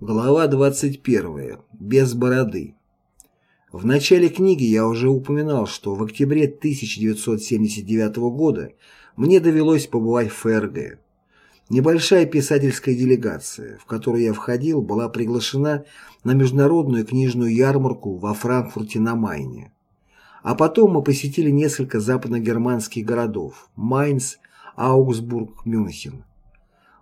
Глава 21. Без бороды. В начале книги я уже упоминал, что в октябре 1979 года мне довелось побывать в ФРГ. Небольшая писательская делегация, в которую я входил, была приглашена на международную книжную ярмарку во Франкфурте на Майне. А потом мы посетили несколько западногерманских городов – Майнц, Аугсбург, Мюнхен.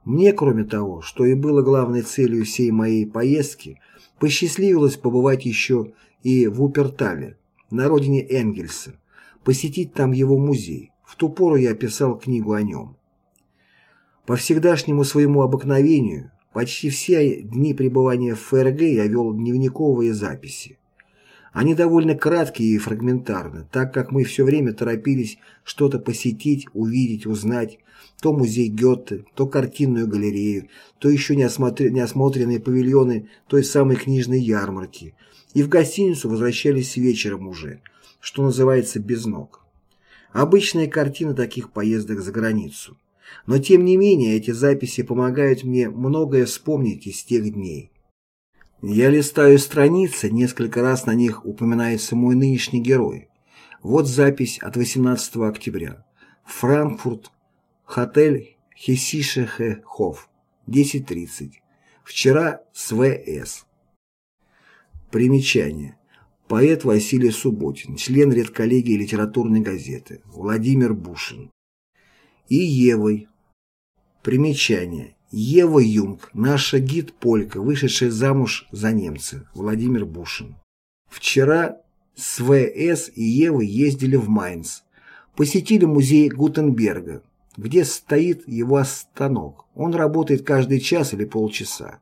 Мне, кроме того, что и было главной целью всей моей поездки, посчастливилось побывать еще и в Упертале, на родине Энгельса, посетить там его музей. В ту пору я писал книгу о нем. По всегдашнему своему обыкновению, почти все дни пребывания в ФРГ я вел дневниковые записи. Они довольно краткие и фрагментарны, так как мы все время торопились что-то посетить, увидеть, узнать, то музей Гёте, то картинную галерею, то еще неосмотренные павильоны той самой книжной ярмарки, и в гостиницу возвращались вечером уже, что называется без ног. Обычная картина таких поездок за границу. Но тем не менее эти записи помогают мне многое вспомнить из тех дней. Я листаю страницы, несколько раз на них упоминается мой нынешний герой. Вот запись от 18 октября. Франкфурт, Хотель Хессишехе-Хоф, 10.30. Вчера с В.С. Примечание. Поэт Василий Субботин, член редколлегии литературной газеты, Владимир Бушин. И Евой. Примечание. Ева Юнг, наша гид-полька, вышедшая замуж за немца, Владимир Бушин. Вчера с В.С. и Евой ездили в Майнц. Посетили музей Гутенберга, где стоит его станок. Он работает каждый час или полчаса.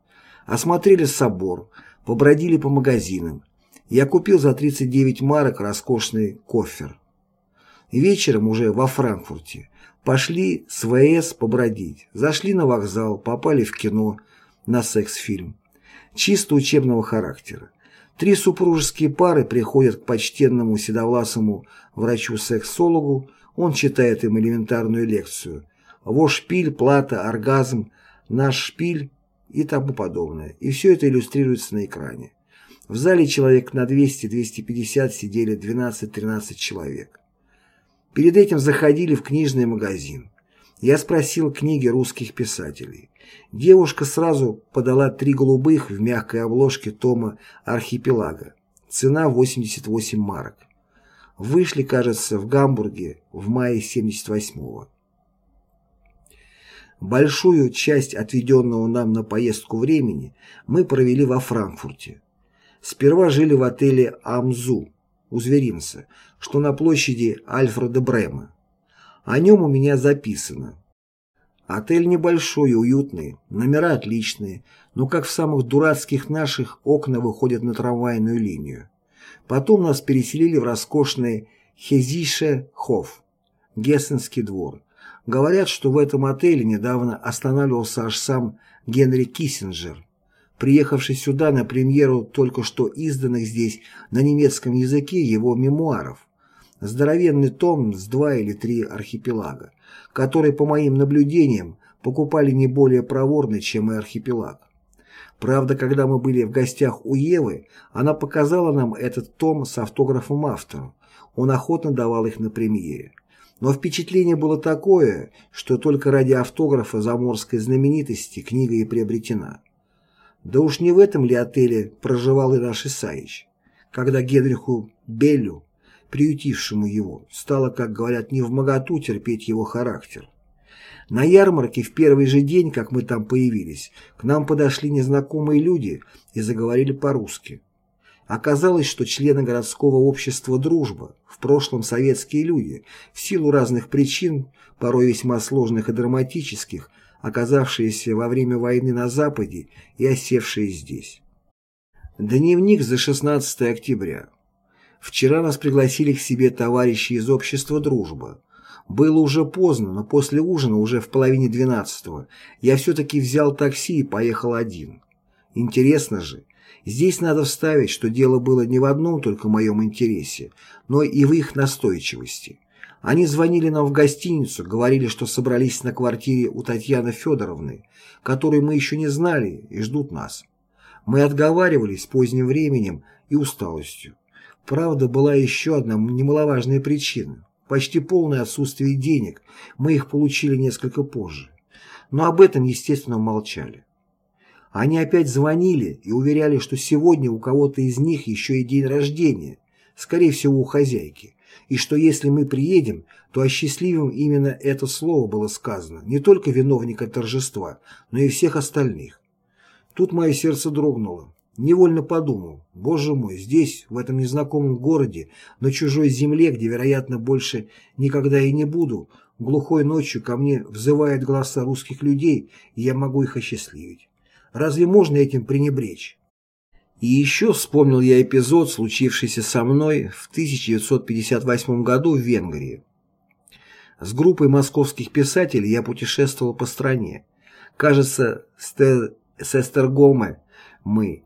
Осмотрели собор, побродили по магазинам. Я купил за 39 марок роскошный кофер. Вечером уже во Франкфурте Пошли с ВС побродить, зашли на вокзал, попали в кино на секс-фильм. Чисто учебного характера. Три супружеские пары приходят к почтенному седовласому врачу-сексологу, он читает им элементарную лекцию. Вож шпиль, плата, оргазм, наш шпиль и тому подобное. И все это иллюстрируется на экране. В зале человек на 200-250 сидели 12-13 человек. Перед этим заходили в книжный магазин. Я спросил книги русских писателей. Девушка сразу подала три голубых в мягкой обложке тома «Архипелага». Цена 88 марок. Вышли, кажется, в Гамбурге в мае 78-го. Большую часть отведенного нам на поездку времени мы провели во Франкфурте. Сперва жили в отеле «Амзу», у зверинца, что на площади Альфреда Брема. О нем у меня записано. Отель небольшой и уютный, номера отличные, но как в самых дурацких наших окна выходят на трамвайную линию. Потом нас переселили в роскошный Хезише Хоф, Гессенский двор. Говорят, что в этом отеле недавно останавливался аж сам Генри Киссинджер, приехавший сюда на премьеру только что изданных здесь на немецком языке его мемуаров. Здоровенный том с два или три архипелага, который, по моим наблюдениям, покупали не более проворно, чем и архипелаг. Правда, когда мы были в гостях у Евы, она показала нам этот том с автографом автора. Он охотно давал их на премьере. Но впечатление было такое, что только ради автографа заморской знаменитости книга и приобретена. Да уж не в этом ли отеле проживал и наш Исаич, когда Генриху Беллю, приютившему его, стало, как говорят, не в моготу терпеть его характер. На ярмарке в первый же день, как мы там появились, к нам подошли незнакомые люди и заговорили по-русски. Оказалось, что члены городского общества «Дружба», в прошлом советские люди, в силу разных причин, порой весьма сложных и драматических, оказавшиеся во время войны на Западе и осевшие здесь. Дневник за 16 октября. Вчера нас пригласили к себе товарищи из общества «Дружба». Было уже поздно, но после ужина, уже в половине двенадцатого, я все-таки взял такси и поехал один. Интересно же, здесь надо вставить, что дело было не в одном только моем интересе, но и в их настойчивости. Они звонили нам в гостиницу, говорили, что собрались на квартире у Татьяны Федоровны, которую мы еще не знали и ждут нас. Мы отговаривались поздним временем и усталостью. Правда, была еще одна немаловажная причина. Почти полное отсутствие денег. Мы их получили несколько позже. Но об этом, естественно, молчали. Они опять звонили и уверяли, что сегодня у кого-то из них еще и день рождения, скорее всего, у хозяйки, и что если мы приедем, то осчастливим именно это слово было сказано, не только виновника торжества, но и всех остальных. Тут мое сердце дрогнуло. Невольно подумал, боже мой, здесь, в этом незнакомом городе, на чужой земле, где, вероятно, больше никогда и не буду, глухой ночью ко мне взывают голоса русских людей, и я могу их осчастливить. Разве можно этим пренебречь? И еще вспомнил я эпизод, случившийся со мной в 1958 году в Венгрии. С группой московских писателей я путешествовал по стране. Кажется, с Эстергоме мы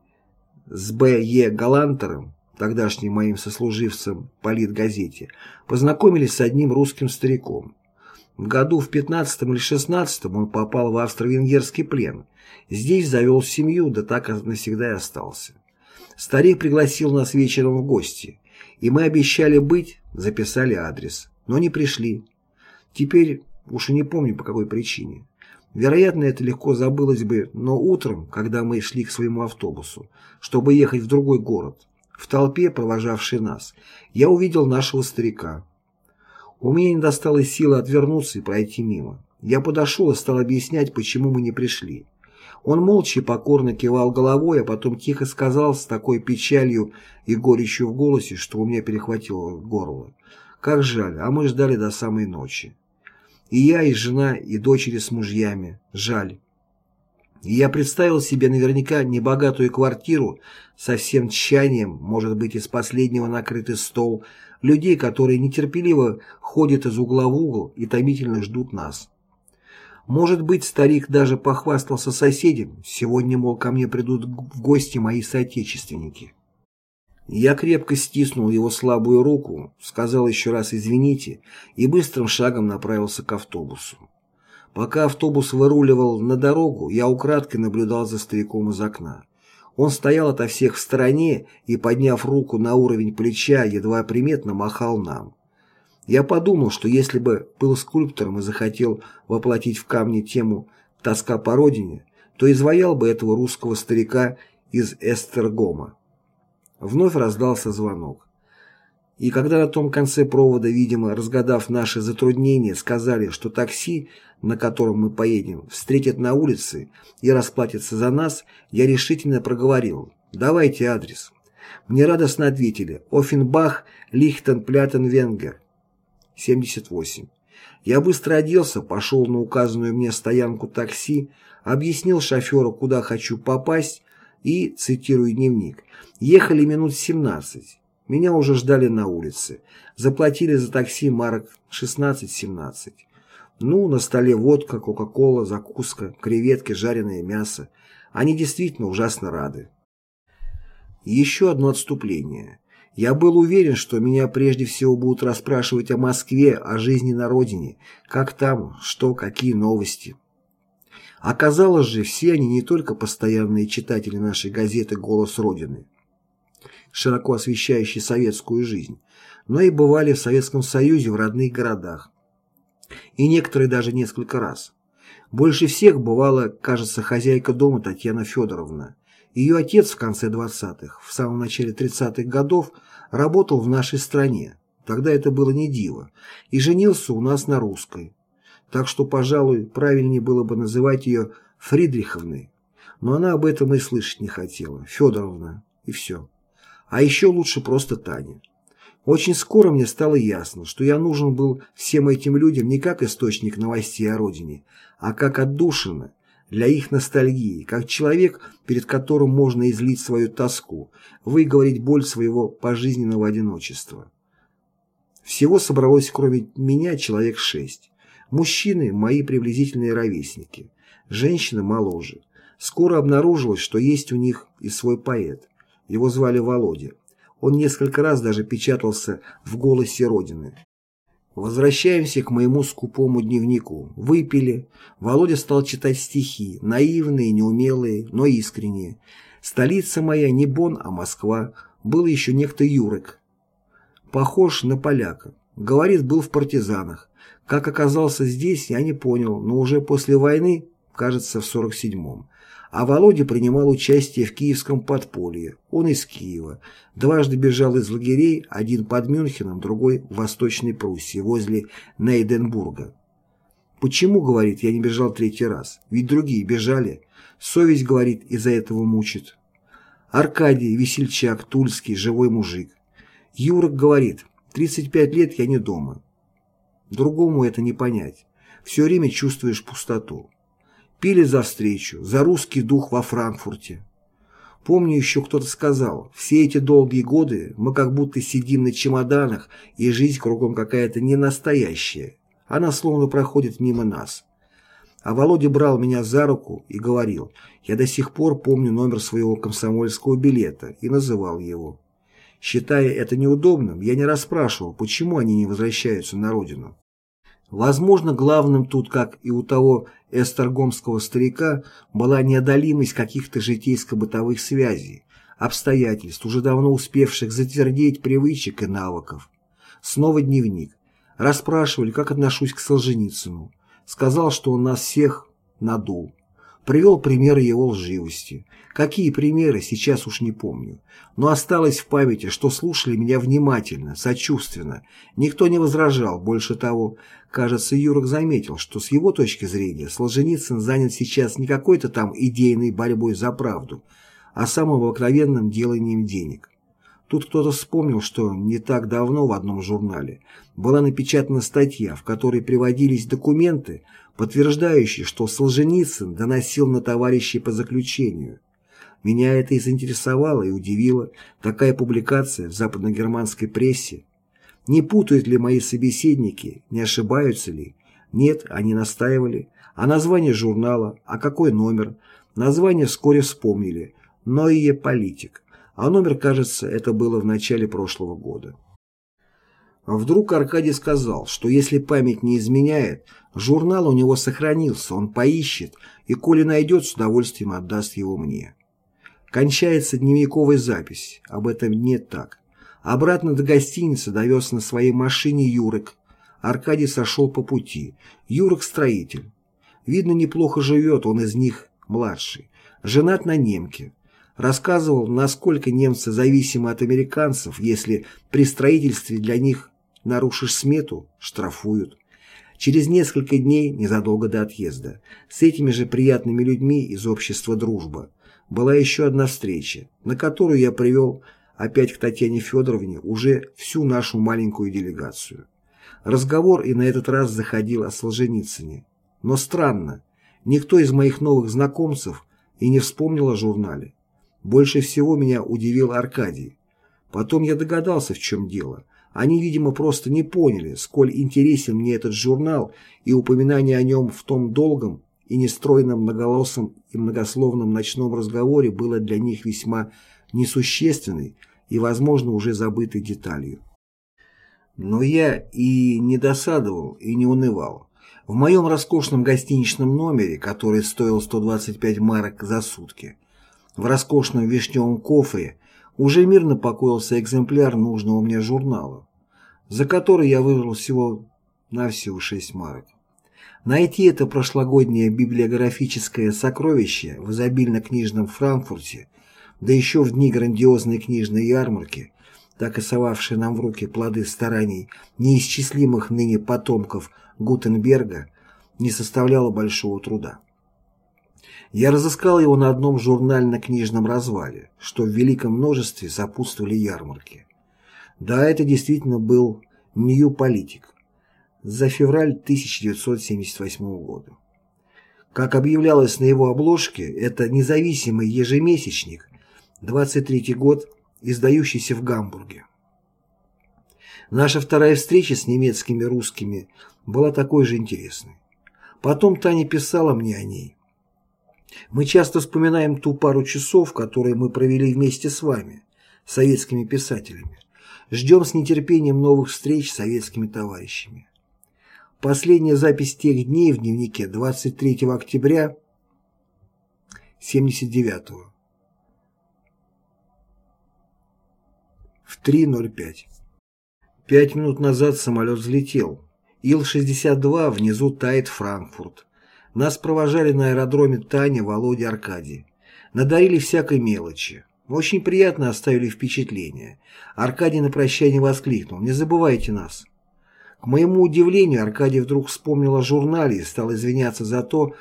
с Б. Е. Галантером, тогдашним моим сослуживцем по Литгазете, познакомились с одним русским стариком. В году в 15 или 16 он попал в австро-венгерский плен. Здесь завел семью, да так навсегда и остался. Старик пригласил нас вечером в гости, и мы обещали быть, записали адрес, но не пришли. Теперь уж и не помню по какой причине. Вероятно, это легко забылось бы, но утром, когда мы шли к своему автобусу, чтобы ехать в другой город, в толпе, провожавшей нас, я увидел нашего старика. У меня не досталось силы отвернуться и пройти мимо. Я подошел и стал объяснять, почему мы не пришли. Он молча и покорно кивал головой, а потом тихо сказал с такой печалью и горечью в голосе, что у меня перехватило горло. «Как жаль, а мы ждали до самой ночи». И я, и жена, и дочери с мужьями. Жаль. И я представил себе наверняка небогатую квартиру со всем тщанием, может быть, из последнего накрытый стол, людей, которые нетерпеливо ходят из угла в угол и томительно ждут нас. Может быть, старик даже похвастался соседям, сегодня, мол, ко мне придут в гости мои соотечественники. Я крепко стиснул его слабую руку, сказал еще раз «извините» и быстрым шагом направился к автобусу. Пока автобус выруливал на дорогу, я украдкой наблюдал за стариком из окна. Он стоял ото всех в стороне и, подняв руку на уровень плеча, едва приметно махал нам. Я подумал, что если бы был скульптором и захотел воплотить в камне тему «Тоска по родине», то изваял бы этого русского старика из Эстергома. Вновь раздался звонок. И когда на том конце провода, видимо, разгадав наши затруднения, сказали, что такси, на котором мы поедем, встретят на улице и расплатятся за нас, я решительно проговорил «давайте адрес». Мне радостно ответили «Оффенбах, Лихтенплятен, Венгер». 78. Я быстро оделся, пошел на указанную мне стоянку такси, объяснил шоферу, куда хочу попасть, и, цитирую дневник, «Ехали минут 17. Меня уже ждали на улице. Заплатили за такси марок 16-17. Ну, на столе водка, кока-кола, закуска, креветки, жареное мясо. Они действительно ужасно рады. Еще одно отступление. Я был уверен, что меня прежде всего будут расспрашивать о Москве, о жизни на родине, как там, что, какие новости. Оказалось же, все они не только постоянные читатели нашей газеты «Голос Родины», широко освещающей советскую жизнь, но и бывали в Советском Союзе в родных городах. И некоторые даже несколько раз. Больше всех бывала, кажется, хозяйка дома Татьяна Федоровна. Ее отец в конце 20-х, в самом начале 30-х годов работал в нашей стране, тогда это было не диво, и женился у нас на русской, так что, пожалуй, правильнее было бы называть ее Фридриховной. Но она об этом и слышать не хотела. Федоровна. И все. А еще лучше просто Таня. Очень скоро мне стало ясно, что я нужен был всем этим людям не как источник новостей о родине, а как отдушина для их ностальгии, как человек, перед которым можно излить свою тоску, выговорить боль своего пожизненного одиночества. Всего собралось кроме меня человек шесть. Мужчины – мои приблизительные ровесники, женщины – моложе. Скоро обнаружилось, что есть у них и свой поэт. Его звали Володя. Он несколько раз даже печатался в «Голосе Родины». Возвращаемся к моему скупому дневнику. Выпили. Володя стал читать стихи, наивные, неумелые, но искренние. Столица моя не Бон, а Москва. Был еще некто Юрик. Похож на поляка. Говорит, был в партизанах. Как оказался здесь, я не понял, но уже после войны, кажется, в 47-м. А Володя принимал участие в киевском подполье. Он из Киева. Дважды бежал из лагерей, один под Мюнхеном, другой в Восточной Пруссии, возле Нейденбурга. Почему, говорит, я не бежал третий раз? Ведь другие бежали. Совесть, говорит, из-за этого мучит. Аркадий, весельчак, тульский, живой мужик. Юрок говорит, 35 лет я не дома. Другому это не понять. Все время чувствуешь пустоту. Пили за встречу, за русский дух во Франкфурте. Помню, еще кто-то сказал, все эти долгие годы мы как будто сидим на чемоданах, и жизнь кругом какая-то ненастоящая. Она словно проходит мимо нас. А Володя брал меня за руку и говорил, я до сих пор помню номер своего комсомольского билета и называл его. Считая это неудобным, я не расспрашивал, почему они не возвращаются на родину. Возможно, главным тут, как и у того эстергомского старика, была неодолимость каких-то житейско-бытовых связей, обстоятельств, уже давно успевших затвердеть привычек и навыков. Снова дневник. Расспрашивали, как отношусь к Солженицыну. Сказал, что он нас всех надул. Привел примеры его лживости. Какие примеры, сейчас уж не помню. Но осталось в памяти, что слушали меня внимательно, сочувственно. Никто не возражал. Больше того, кажется, Юрок заметил, что с его точки зрения Солженицын занят сейчас не какой-то там идейной борьбой за правду, а самым обыкновенным деланием денег. Тут кто-то вспомнил, что не так давно в одном журнале была напечатана статья, в которой приводились документы, подтверждающие, что Солженицын доносил на товарищей по заключению. Меня это и заинтересовало и удивило, такая публикация в западногерманской прессе. Не путают ли мои собеседники, не ошибаются ли? Нет, они настаивали. А название журнала, а какой номер? Название вскоре вспомнили. Но и политик а номер, кажется, это было в начале прошлого года. Вдруг Аркадий сказал, что если память не изменяет, журнал у него сохранился, он поищет, и коли найдет, с удовольствием отдаст его мне. Кончается дневниковая запись, об этом нет так. Обратно до гостиницы довез на своей машине Юрик. Аркадий сошел по пути. Юрик строитель. Видно, неплохо живет, он из них младший. Женат на немке рассказывал, насколько немцы зависимы от американцев, если при строительстве для них нарушишь смету, штрафуют. Через несколько дней, незадолго до отъезда, с этими же приятными людьми из общества «Дружба» была еще одна встреча, на которую я привел опять к Татьяне Федоровне уже всю нашу маленькую делегацию. Разговор и на этот раз заходил о Солженицыне. Но странно, никто из моих новых знакомцев и не вспомнил о журнале. Больше всего меня удивил Аркадий. Потом я догадался, в чем дело. Они, видимо, просто не поняли, сколь интересен мне этот журнал, и упоминание о нем в том долгом и нестройном многоголосом и многословном ночном разговоре было для них весьма несущественной и, возможно, уже забытой деталью. Но я и не досадовал, и не унывал. В моем роскошном гостиничном номере, который стоил 125 марок за сутки, в роскошном вишневом кофре уже мирно покоился экземпляр нужного мне журнала, за который я выжил всего на всего шесть марок. Найти это прошлогоднее библиографическое сокровище в изобильно-книжном Франкфурте, да еще в дни грандиозной книжной ярмарки, так и совавшие нам в руки плоды стараний неисчислимых ныне потомков Гутенберга, не составляло большого труда. Я разыскал его на одном журнально-книжном развале, что в великом множестве сопутствовали ярмарки. Да, это действительно был Нью-Политик за февраль 1978 года. Как объявлялось на его обложке, это независимый ежемесячник, 23 год, издающийся в Гамбурге. Наша вторая встреча с немецкими русскими была такой же интересной. Потом Таня писала мне о ней. Мы часто вспоминаем ту пару часов, которые мы провели вместе с вами, советскими писателями. Ждем с нетерпением новых встреч с советскими товарищами. Последняя запись тех дней в дневнике 23 октября 79 -го. В 3.05. Пять минут назад самолет взлетел. Ил-62 внизу тает Франкфурт. Нас провожали на аэродроме Таня, Володя, Аркадий. Надарили всякой мелочи. Очень приятно оставили впечатление. Аркадий на прощание воскликнул «Не забывайте нас». К моему удивлению, Аркадий вдруг вспомнил о журнале и стал извиняться за то,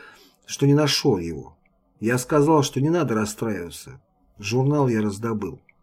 что не нашел его. Я сказал, что не надо расстраиваться. Журнал я раздобыл.